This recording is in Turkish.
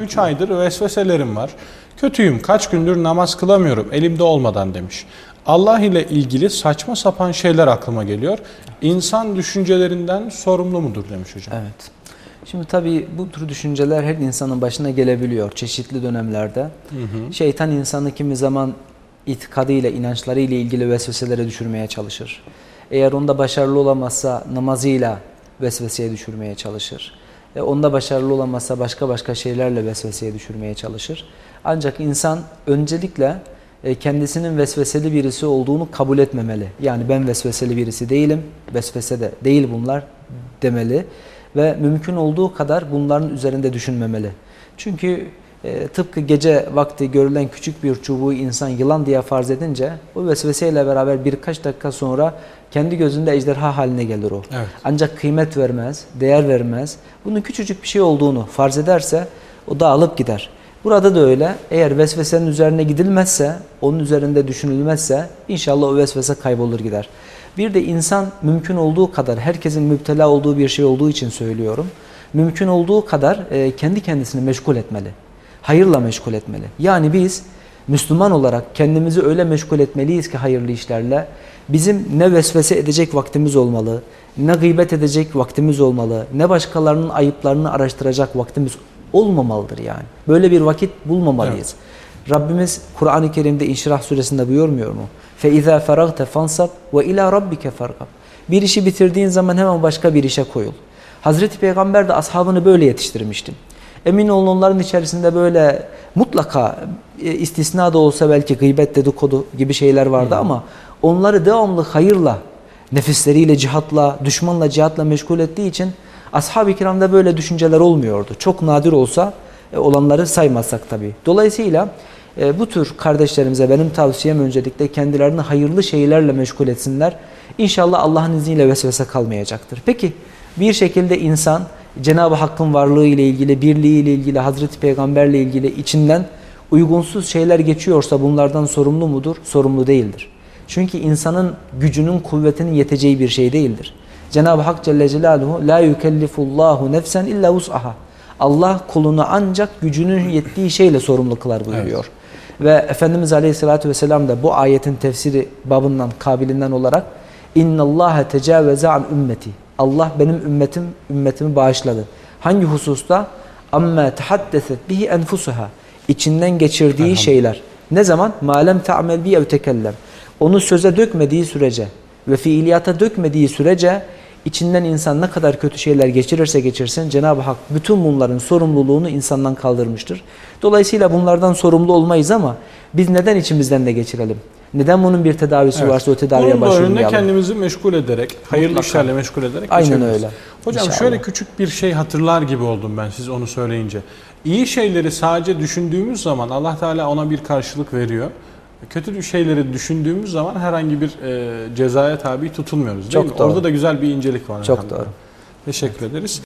3 aydır vesveselerim var. Kötüyüm, kaç gündür namaz kılamıyorum elimde olmadan demiş. Allah ile ilgili saçma sapan şeyler aklıma geliyor. İnsan düşüncelerinden sorumlu mudur demiş hocam. Evet. Şimdi tabii bu tür düşünceler her insanın başına gelebiliyor çeşitli dönemlerde. Hı hı. Şeytan insanı kimi zaman itikadıyla, inançlarıyla ilgili vesveselere düşürmeye çalışır. Eğer onda başarılı olamazsa namazıyla vesveseye düşürmeye çalışır. Onda başarılı olamazsa başka başka şeylerle vesveseye düşürmeye çalışır. Ancak insan öncelikle e, kendisinin vesveseli birisi olduğunu kabul etmemeli. Yani ben vesveseli birisi değilim, vesvese de değil bunlar demeli ve mümkün olduğu kadar bunların üzerinde düşünmemeli. Çünkü e, tıpkı gece vakti görülen küçük bir çubuğu insan yılan diye farz edince o vesveseyle beraber birkaç dakika sonra kendi gözünde ejderha haline gelir o. Evet. Ancak kıymet vermez, değer vermez. Bunun küçücük bir şey olduğunu farz ederse o dağılıp gider. Burada da öyle. Eğer vesvesenin üzerine gidilmezse, onun üzerinde düşünülmezse inşallah o vesvese kaybolur gider. Bir de insan mümkün olduğu kadar, herkesin müptela olduğu bir şey olduğu için söylüyorum. Mümkün olduğu kadar e, kendi kendisini meşgul etmeli Hayırla meşgul etmeli. Yani biz Müslüman olarak kendimizi öyle meşgul etmeliyiz ki hayırlı işlerle. Bizim ne vesvese edecek vaktimiz olmalı, ne gıybet edecek vaktimiz olmalı, ne başkalarının ayıplarını araştıracak vaktimiz olmamalıdır yani. Böyle bir vakit bulmamalıyız. Rabbimiz Kur'an-ı Kerim'de İnşirah suresinde buyurmuyor mu? فَاِذَا فَرَغْتَ فَانْصَبْ وَاِلَى رَبِّكَ فَرْغَبْ Bir işi bitirdiğin zaman hemen başka bir işe koyul. Hazreti Peygamber de ashabını böyle yetiştirmişti. Emin olun onların içerisinde böyle mutlaka e, istisna da olsa belki gıybet dedikodu gibi şeyler vardı Hı. ama onları devamlı hayırla, nefisleriyle cihatla, düşmanla cihatla meşgul ettiği için ashab-ı kiramda böyle düşünceler olmuyordu. Çok nadir olsa e, olanları saymazsak tabii. Dolayısıyla e, bu tür kardeşlerimize benim tavsiyem öncelikle kendilerini hayırlı şeylerle meşgul etsinler. İnşallah Allah'ın izniyle vesvese kalmayacaktır. Peki bir şekilde insan Cenab-ı Hakk'ın varlığı ile ilgili, birliği ile ilgili, Hazreti Peygamberle ilgili içinden uygunsuz şeyler geçiyorsa bunlardan sorumlu mudur? Sorumlu değildir. Çünkü insanın gücünün, kuvvetinin yeteceği bir şey değildir. Cenab-ı Hak Celle Celaluhu la yukellifullahu nefsen illa vus'aha. Allah kulunu ancak gücünün yettiği şeyle sorumlu kılar buyuruyor. Ve Efendimiz Aleyhisselatü Vesselam da bu ayetin tefsiri babından, kabilinden olarak اِنَّ اللّٰهَ تَجَاوَزَ عَنْ ümmeti. Allah benim ümmetim ümmetimi bağışladı. Hangi hususta? Amma tahaddeset bihi enfusuha. İçinden geçirdiği şeyler. Ne zaman? Malem ta'mel bi evtekellem. Onu söze dökmediği sürece ve fiiliyata dökmediği sürece içinden insan ne kadar kötü şeyler geçirirse geçirsin Cenab-ı Hak bütün bunların sorumluluğunu insandan kaldırmıştır. Dolayısıyla bunlardan sorumlu olmayız ama biz neden içimizden de geçirelim? Neden bunun bir tedavisi Evet. varsa o tedaviye Bunun da önüne başvurmayalım? kendimizi meşgul ederek, hayırlı Mutlaka. işlerle meşgul ederek Aynen geçebiliriz. öyle. Hocam İnşallah. şöyle küçük bir şey hatırlar gibi oldum ben siz onu söyleyince. İyi şeyleri sadece düşündüğümüz zaman Allah Teala ona bir karşılık veriyor. Kötü şeyleri düşündüğümüz zaman herhangi bir e, cezaya tabi tutulmuyoruz değil Çok mi? doğru. Orada da güzel bir incelik var. Çok elhamdülillah. doğru. Teşekkür ederiz.